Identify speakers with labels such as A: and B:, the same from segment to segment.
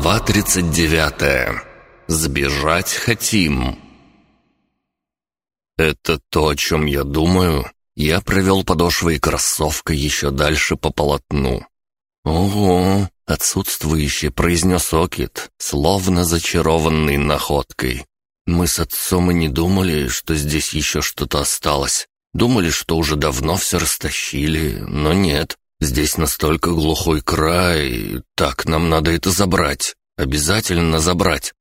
A: Глава 39. Сбежать хотим. Это то, о чем я думаю. Я провел подошвой кроссовкой еще дальше по полотну. «Ого!» — отсутствующе произнес Окит, словно зачарованный находкой. «Мы с отцом и не думали, что здесь еще что-то осталось. Думали, что уже давно все растащили, но нет. Здесь настолько глухой край. Так, нам надо это забрать. Обязательно забрать.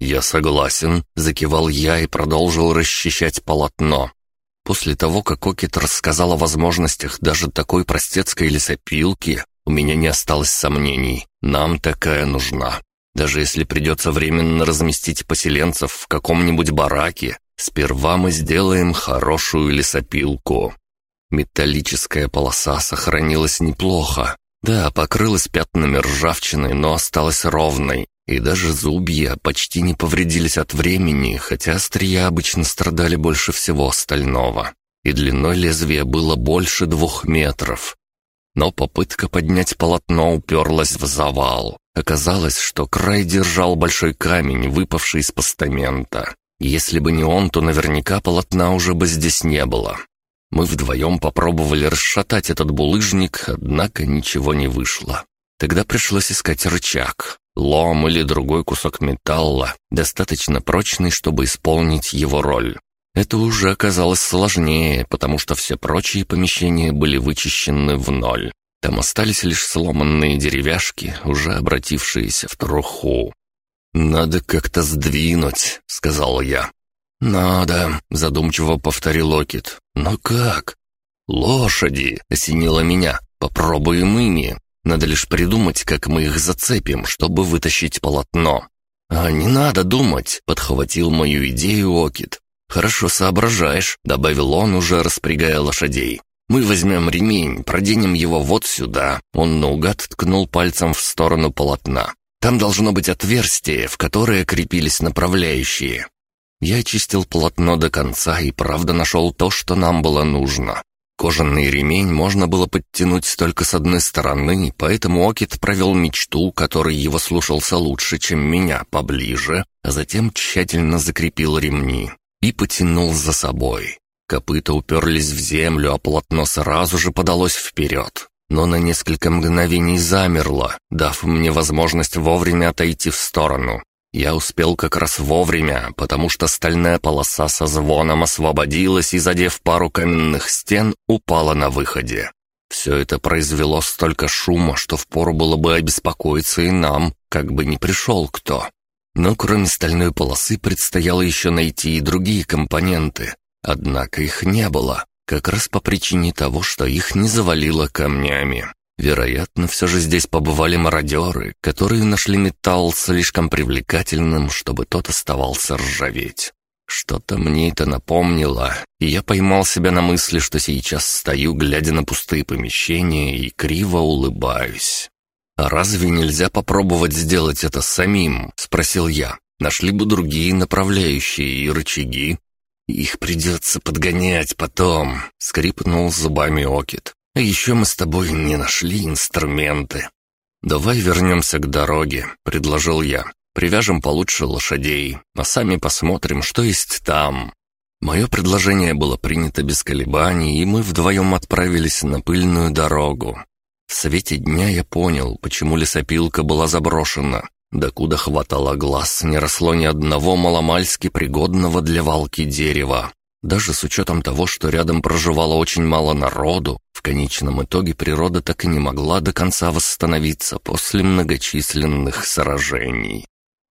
A: Я согласен, закивал я и продолжил расчищать полотно. После того, как Окит рассказал о возможностях даже такой простецкой лесопилки, у меня не осталось сомнений. Нам такая нужна. Даже если придется временно разместить поселенцев в каком-нибудь бараке, сперва мы сделаем хорошую лесопилку. Металлическая полоса сохранилась неплохо. Да, покрылась пятнами ржавчины, но осталась ровной. И даже зубья почти не повредились от времени, хотя острия обычно страдали больше всего остального. И длиной лезвия было больше двух метров. Но попытка поднять полотно уперлась в завал. Оказалось, что край держал большой камень, выпавший из постамента. Если бы не он, то наверняка полотна уже бы здесь не было. Мы вдвоем попробовали расшатать этот булыжник, однако ничего не вышло. Тогда пришлось искать рычаг, лом или другой кусок металла, достаточно прочный, чтобы исполнить его роль. Это уже оказалось сложнее, потому что все прочие помещения были вычищены в ноль. Там остались лишь сломанные деревяшки, уже обратившиеся в труху. «Надо как-то сдвинуть», — сказал я. «Надо», — задумчиво повторил Окит. «Но как?» «Лошади!» — осенило меня. «Попробуем ими. Надо лишь придумать, как мы их зацепим, чтобы вытащить полотно». «А не надо думать», — подхватил мою идею Окит. «Хорошо соображаешь», — добавил он, уже распрягая лошадей. «Мы возьмем ремень, проденем его вот сюда». Он наугад ткнул пальцем в сторону полотна. «Там должно быть отверстие, в которое крепились направляющие. Я очистил полотно до конца и правда нашел то, что нам было нужно. Кожаный ремень можно было подтянуть только с одной стороны, поэтому Окит провел мечту, который его слушался лучше, чем меня, поближе, а затем тщательно закрепил ремни и потянул за собой. Копыта уперлись в землю, а полотно сразу же подалось вперед, но на несколько мгновений замерло, дав мне возможность вовремя отойти в сторону. Я успел как раз вовремя, потому что стальная полоса со звоном освободилась и, задев пару каменных стен, упала на выходе. Все это произвело столько шума, что впору было бы обеспокоиться и нам, как бы не пришел кто. Но кроме стальной полосы предстояло еще найти и другие компоненты. Однако их не было, как раз по причине того, что их не завалило камнями. Вероятно, все же здесь побывали мародеры, которые нашли металл слишком привлекательным, чтобы тот оставался ржаветь. Что-то мне это напомнило, и я поймал себя на мысли, что сейчас стою, глядя на пустые помещения, и криво улыбаюсь. «А разве нельзя попробовать сделать это самим?» — спросил я. «Нашли бы другие направляющие и рычаги». «Их придется подгонять потом», — скрипнул зубами Окит. А еще мы с тобой не нашли инструменты. Давай вернемся к дороге, предложил я. Привяжем получше лошадей, а сами посмотрим, что есть там. Мое предложение было принято без колебаний, и мы вдвоем отправились на пыльную дорогу. В свете дня я понял, почему лесопилка была заброшена. Докуда хватало глаз, не росло ни одного маломальски пригодного для валки дерева. Даже с учетом того, что рядом проживало очень мало народу, в конечном итоге природа так и не могла до конца восстановиться после многочисленных сражений.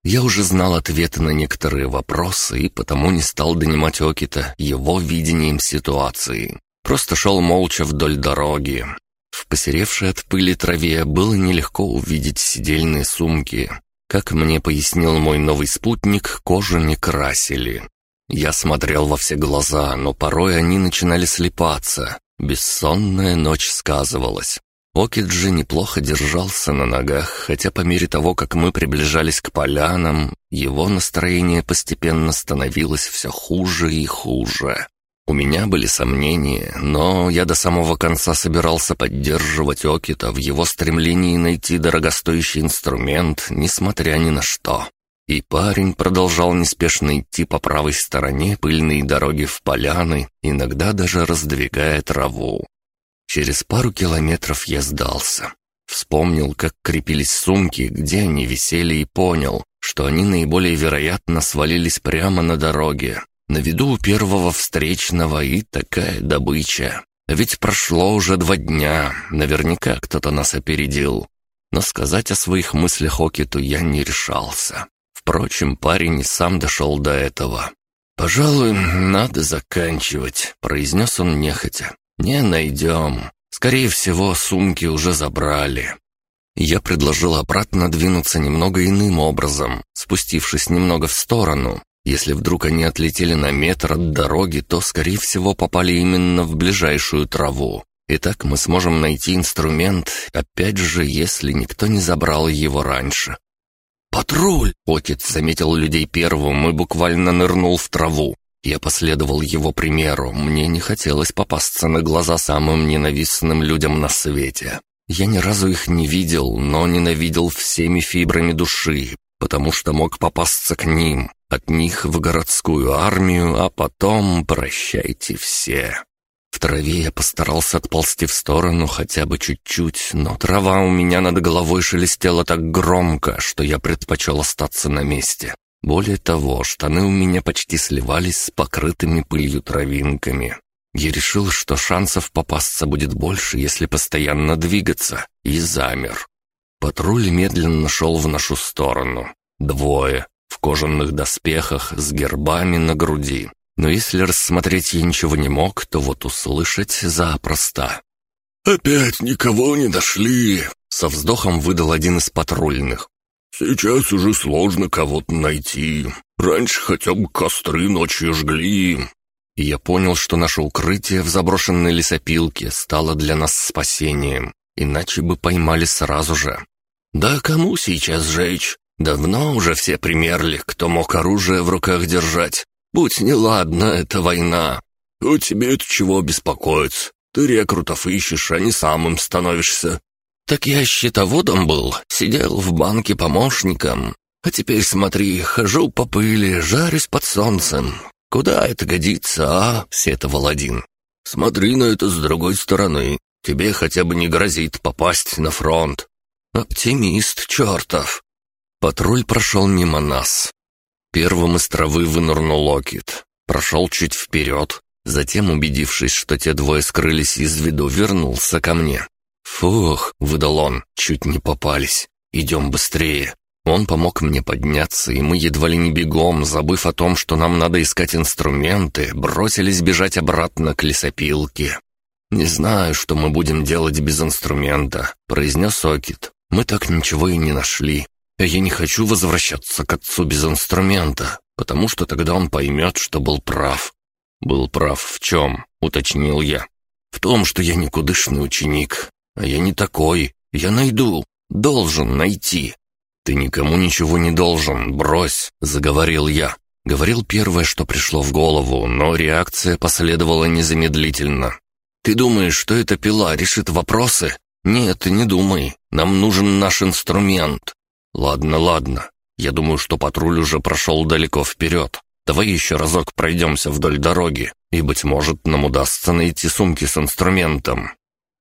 A: Я уже знал ответы на некоторые вопросы и потому не стал донимать Окита его видением ситуации. Просто шел молча вдоль дороги. В посеревшей от пыли траве было нелегко увидеть сидельные сумки. Как мне пояснил мой новый спутник, кожу не красили. Я смотрел во все глаза, но порой они начинали слепаться. Бессонная ночь сказывалась. Окиджи неплохо держался на ногах, хотя по мере того, как мы приближались к полянам, его настроение постепенно становилось все хуже и хуже. У меня были сомнения, но я до самого конца собирался поддерживать Окита в его стремлении найти дорогостоящий инструмент, несмотря ни на что. И парень продолжал неспешно идти по правой стороне пыльной дороги в поляны, иногда даже раздвигая траву. Через пару километров я сдался. Вспомнил, как крепились сумки, где они висели, и понял, что они наиболее вероятно свалились прямо на дороге. На виду у первого встречного и такая добыча. Ведь прошло уже два дня, наверняка кто-то нас опередил. Но сказать о своих мыслях Окиту я не решался. Впрочем, парень сам дошел до этого. «Пожалуй, надо заканчивать», — произнес он нехотя. «Не найдем. Скорее всего, сумки уже забрали». Я предложил обратно двинуться немного иным образом, спустившись немного в сторону. Если вдруг они отлетели на метр от дороги, то, скорее всего, попали именно в ближайшую траву. И так мы сможем найти инструмент, опять же, если никто не забрал его раньше. «Патруль!» — Отец заметил людей первым и буквально нырнул в траву. Я последовал его примеру, мне не хотелось попасться на глаза самым ненавистным людям на свете. Я ни разу их не видел, но ненавидел всеми фибрами души, потому что мог попасться к ним, от них в городскую армию, а потом прощайте все. Траве я постарался отползти в сторону хотя бы чуть-чуть, но трава у меня над головой шелестела так громко, что я предпочел остаться на месте. Более того, штаны у меня почти сливались с покрытыми пылью травинками. Я решил, что шансов попасться будет больше, если постоянно двигаться, и замер. Патруль медленно шел в нашу сторону. Двое, в кожаных доспехах, с гербами на груди. Но если рассмотреть я ничего не мог, то вот услышать запросто.
B: «Опять никого не нашли!»
A: — со вздохом выдал один из патрульных.
B: «Сейчас уже сложно кого-то найти. Раньше хотя бы костры ночью жгли».
A: И я понял, что наше укрытие в заброшенной лесопилке стало для нас спасением, иначе бы поймали сразу же. «Да кому сейчас жечь? Давно уже все примерли, кто мог оружие в руках держать. Будь неладно, это война.
B: У тебе это чего беспокоиться? Ты рекрутов ищешь, а не самым становишься.
A: Так я счетоводом был, сидел в банке помощником. А теперь смотри, хожу по пыли, жарюсь под солнцем. Куда это годится, а? Сетовал один.
B: Смотри на это с другой стороны. Тебе хотя бы не грозит попасть на фронт.
A: Оптимист чертов. Патруль прошел мимо нас. Первым из травы вынырнул Локит. Прошел чуть вперед. Затем, убедившись, что те двое скрылись из виду, вернулся ко мне. «Фух», — выдал он, — «чуть не попались. Идем быстрее». Он помог мне подняться, и мы едва ли не бегом, забыв о том, что нам надо искать инструменты, бросились бежать обратно к лесопилке. «Не знаю, что мы будем делать без инструмента», — произнес Окит. «Мы так ничего и не нашли. Я не хочу возвращаться к отцу без инструмента, потому что тогда он поймет, что был прав». «Был прав в чем?» — уточнил я. «В том, что я никудышный ученик. А я не такой. Я найду. Должен найти». «Ты никому ничего не должен, брось», — заговорил я. Говорил первое, что пришло в голову, но реакция последовала незамедлительно. «Ты думаешь, что эта пила решит вопросы? Нет, не думай. Нам нужен наш инструмент. «Ладно, ладно. Я думаю, что патруль уже прошел далеко вперед. Давай еще разок пройдемся вдоль дороги, и, быть может, нам удастся найти сумки с инструментом».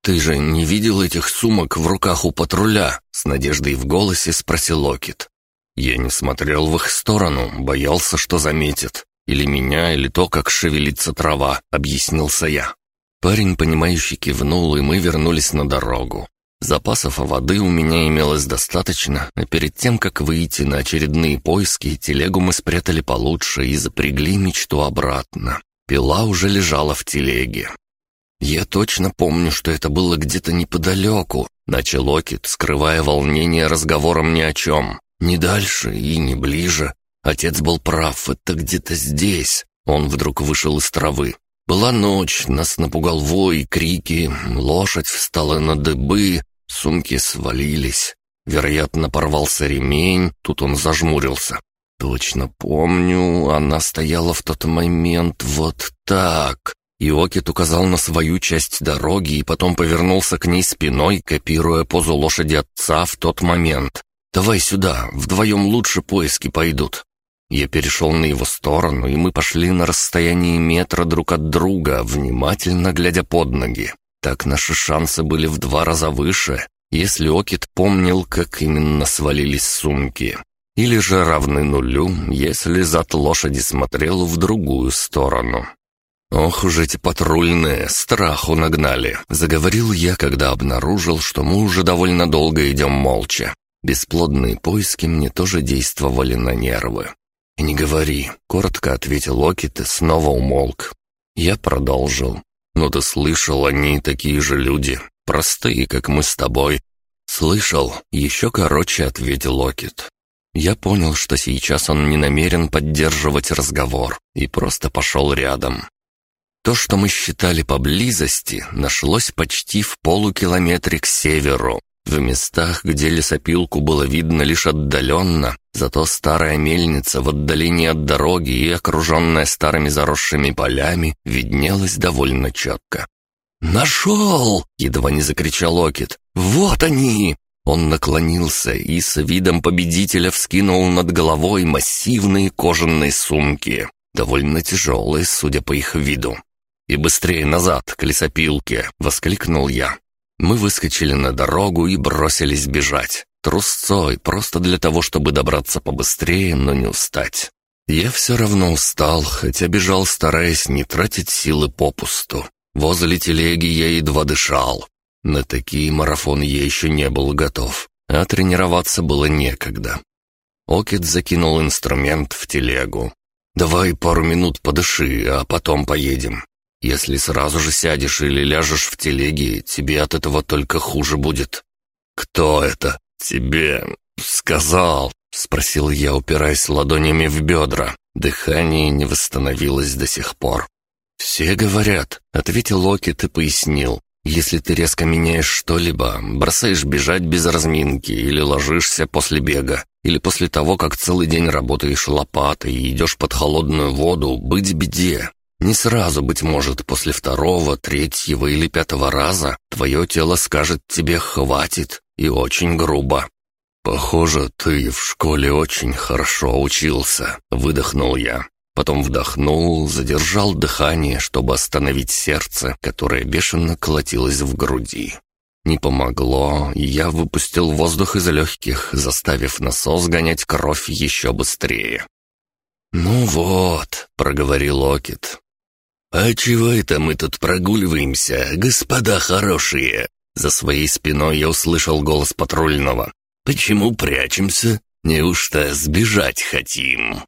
A: «Ты же не видел этих сумок в руках у патруля?» — с надеждой в голосе спросил Локит. Я не смотрел в их сторону, боялся, что заметит. Или меня, или то, как шевелится трава, объяснился я. Парень, понимающий, кивнул, и мы вернулись на дорогу. Запасов воды у меня имелось достаточно, а перед тем, как выйти на очередные поиски, телегу мы спрятали получше и запрягли мечту обратно. Пила уже лежала в телеге. «Я точно помню, что это было где-то неподалеку», — начал Окит, скрывая волнение разговором ни о чем. «Не дальше и не ближе. Отец был прав, это где-то здесь». Он вдруг вышел из травы. Была ночь, нас напугал вой, крики, лошадь встала на дыбы, Сумки свалились. Вероятно, порвался ремень, тут он зажмурился. Точно помню, она стояла в тот момент вот так. И Окит указал на свою часть дороги и потом повернулся к ней спиной, копируя позу лошади отца в тот момент. «Давай сюда, вдвоем лучше поиски пойдут». Я перешел на его сторону, и мы пошли на расстоянии метра друг от друга, внимательно глядя под ноги. Так наши шансы были в два раза выше, если Окит помнил, как именно свалились сумки. Или же равны нулю, если зад лошади смотрел в другую сторону. «Ох уж эти патрульные, страху нагнали», — заговорил я, когда обнаружил, что мы уже довольно долго идем молча. Бесплодные поиски мне тоже действовали на нервы. «Не говори», — коротко ответил Окит и снова умолк. Я продолжил. «Ну ты слышал, они такие же люди, простые, как мы с тобой». «Слышал», — еще короче ответил Окит. Я понял, что сейчас он не намерен поддерживать разговор, и просто пошел рядом. То, что мы считали поблизости, нашлось почти в полукилометре к северу, в местах, где лесопилку было видно лишь отдаленно, зато старая мельница в отдалении от дороги и окруженная старыми заросшими полями виднелась довольно четко. «Нашел!» — едва не закричал Окит. «Вот они!» Он наклонился и с видом победителя вскинул над головой массивные кожаные сумки, довольно тяжелые, судя по их виду. «И быстрее назад, к лесопилке!» — воскликнул я. Мы выскочили на дорогу и бросились бежать. Трусцой, просто для того, чтобы добраться побыстрее, но не устать. Я все равно устал, хотя бежал, стараясь не тратить силы попусту. Возле телеги я едва дышал. На такие марафоны я еще не был готов, а тренироваться было некогда. Окет закинул инструмент в телегу. «Давай пару минут подыши, а потом поедем. Если сразу же сядешь или ляжешь в телеге, тебе от этого только хуже будет». «Кто это тебе сказал?» — спросил я, упираясь ладонями в бедра. Дыхание не восстановилось до сих пор. «Все говорят», — ответил Локет и пояснил. Если ты резко меняешь что-либо, бросаешь бежать без разминки или ложишься после бега, или после того, как целый день работаешь лопатой и идешь под холодную воду, быть беде. Не сразу, быть может, после второго, третьего или пятого раза твое тело скажет тебе «хватит» и очень грубо. «Похоже, ты в школе очень хорошо учился», — выдохнул я. Потом вдохнул, задержал дыхание, чтобы остановить сердце, которое бешено колотилось в груди. Не помогло, и я выпустил воздух из легких, заставив насос гонять кровь еще быстрее. «Ну вот», — проговорил Окит. «А чего это мы тут прогуливаемся, господа хорошие?» За своей спиной я услышал голос патрульного. «Почему прячемся? Неужто сбежать хотим?»